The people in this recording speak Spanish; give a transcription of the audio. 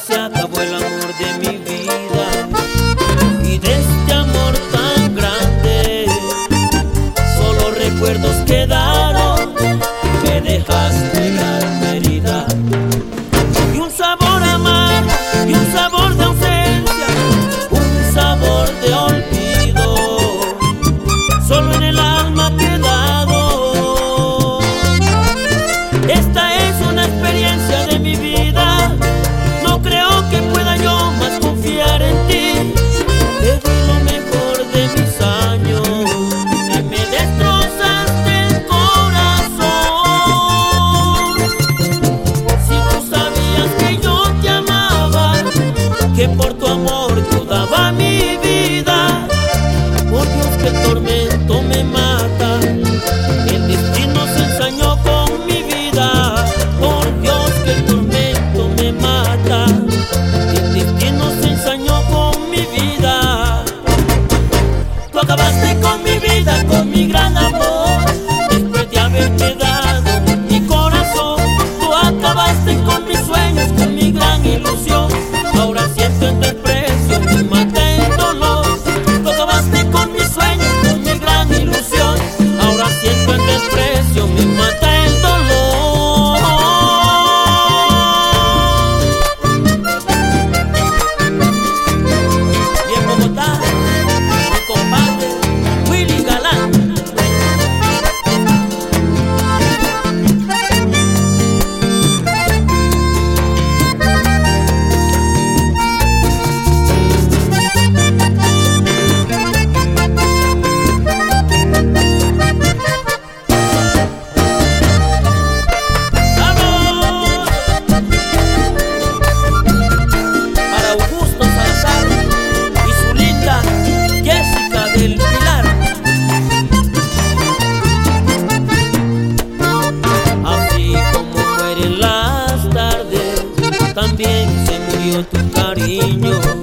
se acabó el amor de mi cariño.